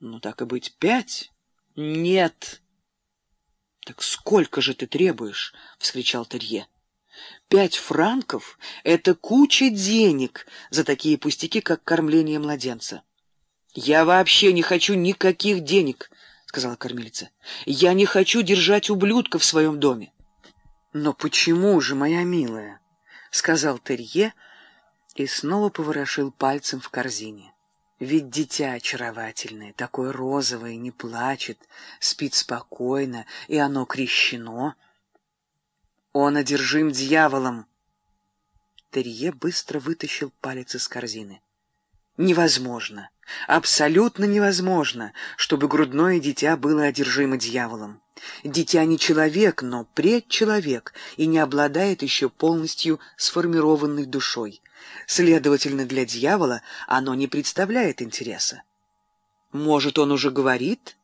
Ну, так и быть, пять? Нет. Так сколько же ты требуешь? — вскричал Терье. Пять франков — это куча денег за такие пустяки, как кормление младенца. Я вообще не хочу никаких денег, — сказала кормилица. Я не хочу держать ублюдка в своем доме. Но почему же, моя милая? — сказал Терье и снова поворошил пальцем в корзине. Ведь дитя очаровательное, такое розовое, не плачет, спит спокойно, и оно крещено. Он одержим дьяволом. Терье быстро вытащил палец из корзины. Невозможно, абсолютно невозможно, чтобы грудное дитя было одержимо дьяволом. Дитя не человек, но предчеловек и не обладает еще полностью сформированной душой. Следовательно, для дьявола оно не представляет интереса. Может, он уже говорит,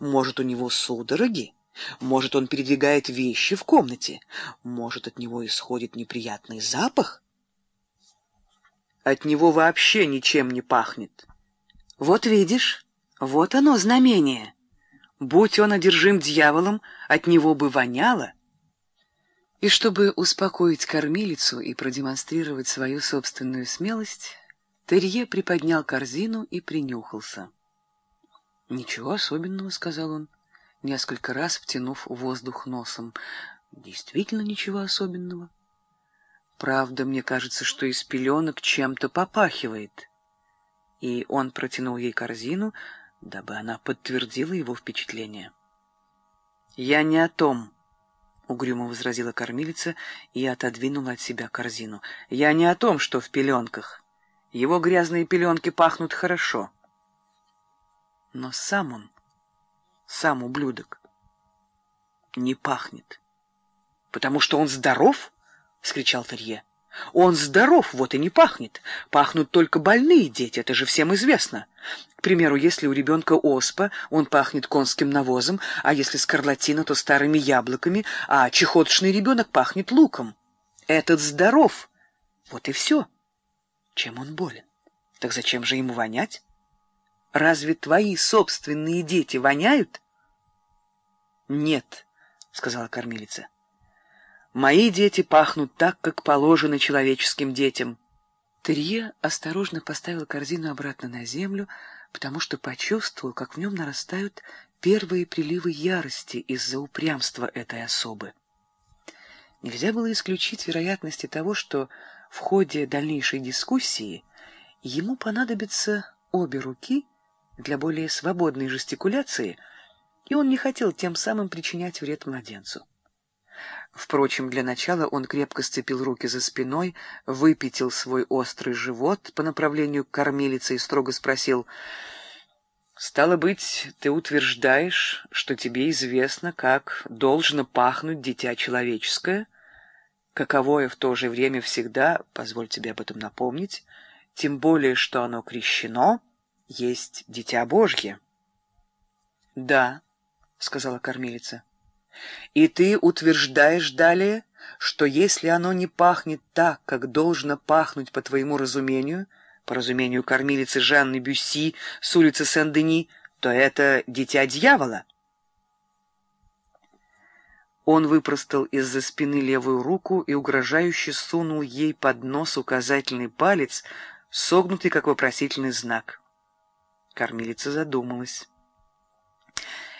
может, у него судороги, может, он передвигает вещи в комнате, может, от него исходит неприятный запах. От него вообще ничем не пахнет. Вот видишь, вот оно знамение. Будь он одержим дьяволом, от него бы воняло. И чтобы успокоить кормилицу и продемонстрировать свою собственную смелость, Терье приподнял корзину и принюхался. «Ничего особенного», — сказал он, несколько раз втянув воздух носом. «Действительно ничего особенного. Правда, мне кажется, что из пеленок чем-то попахивает». И он протянул ей корзину, дабы она подтвердила его впечатление. «Я не о том», — угрюмо возразила кормилица и отодвинула от себя корзину. «Я не о том, что в пеленках. Его грязные пеленки пахнут хорошо. Но сам он, сам ублюдок, не пахнет. Потому что он здоров?» — вскричал Терье. Он здоров, вот и не пахнет. Пахнут только больные дети, это же всем известно. К примеру, если у ребенка оспа, он пахнет конским навозом, а если скарлатина, то старыми яблоками, а чехоточный ребенок пахнет луком. Этот здоров. Вот и все. Чем он болен? Так зачем же ему вонять? Разве твои собственные дети воняют? Нет, — сказала кормилица. Мои дети пахнут так, как положено человеческим детям. Терье осторожно поставил корзину обратно на землю, потому что почувствовал, как в нем нарастают первые приливы ярости из-за упрямства этой особы. Нельзя было исключить вероятности того, что в ходе дальнейшей дискуссии ему понадобятся обе руки для более свободной жестикуляции, и он не хотел тем самым причинять вред младенцу. Впрочем, для начала он крепко сцепил руки за спиной, выпятил свой острый живот по направлению к кормилице и строго спросил, «Стало быть, ты утверждаешь, что тебе известно, как должно пахнуть дитя человеческое, каковое в то же время всегда, позволь тебе об этом напомнить, тем более, что оно крещено, есть дитя Божье». «Да», — сказала кормилица. И ты утверждаешь далее, что если оно не пахнет так, как должно пахнуть по твоему разумению, по разумению кормилицы Жанны Бюсси с улицы Сен-Дени, то это дитя дьявола. Он выпростал из-за спины левую руку и угрожающе сунул ей под нос указательный палец, согнутый как вопросительный знак. Кормилица задумалась.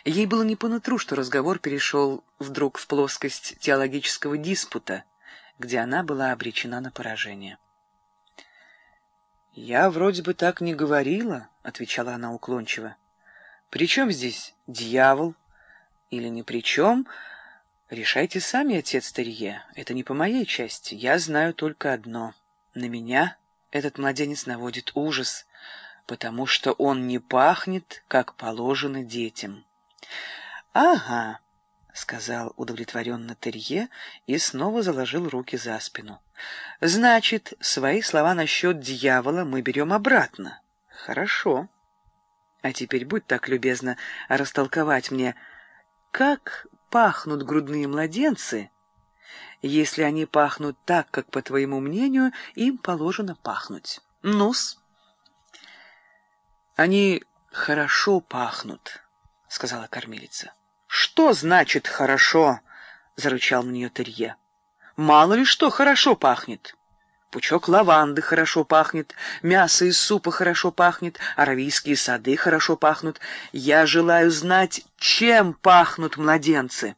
Ей было не по нутру, что разговор перешел вдруг в плоскость теологического диспута, где она была обречена на поражение. «Я вроде бы так не говорила», — отвечала она уклончиво. «При чем здесь дьявол? Или ни при чем? Решайте сами, отец Старье. Это не по моей части. Я знаю только одно. На меня этот младенец наводит ужас, потому что он не пахнет, как положено детям». «Ага», — сказал удовлетворенно Терье и снова заложил руки за спину. «Значит, свои слова насчет дьявола мы берем обратно. Хорошо. А теперь будь так любезна растолковать мне, как пахнут грудные младенцы, если они пахнут так, как, по твоему мнению, им положено пахнуть. Нус. Они «Хорошо пахнут», — сказала кормилица. «Что значит «хорошо»?» — зарычал на нее Терье. «Мало ли что хорошо пахнет». Пучок лаванды хорошо пахнет, мясо из супа хорошо пахнет, аравийские сады хорошо пахнут. Я желаю знать, чем пахнут младенцы.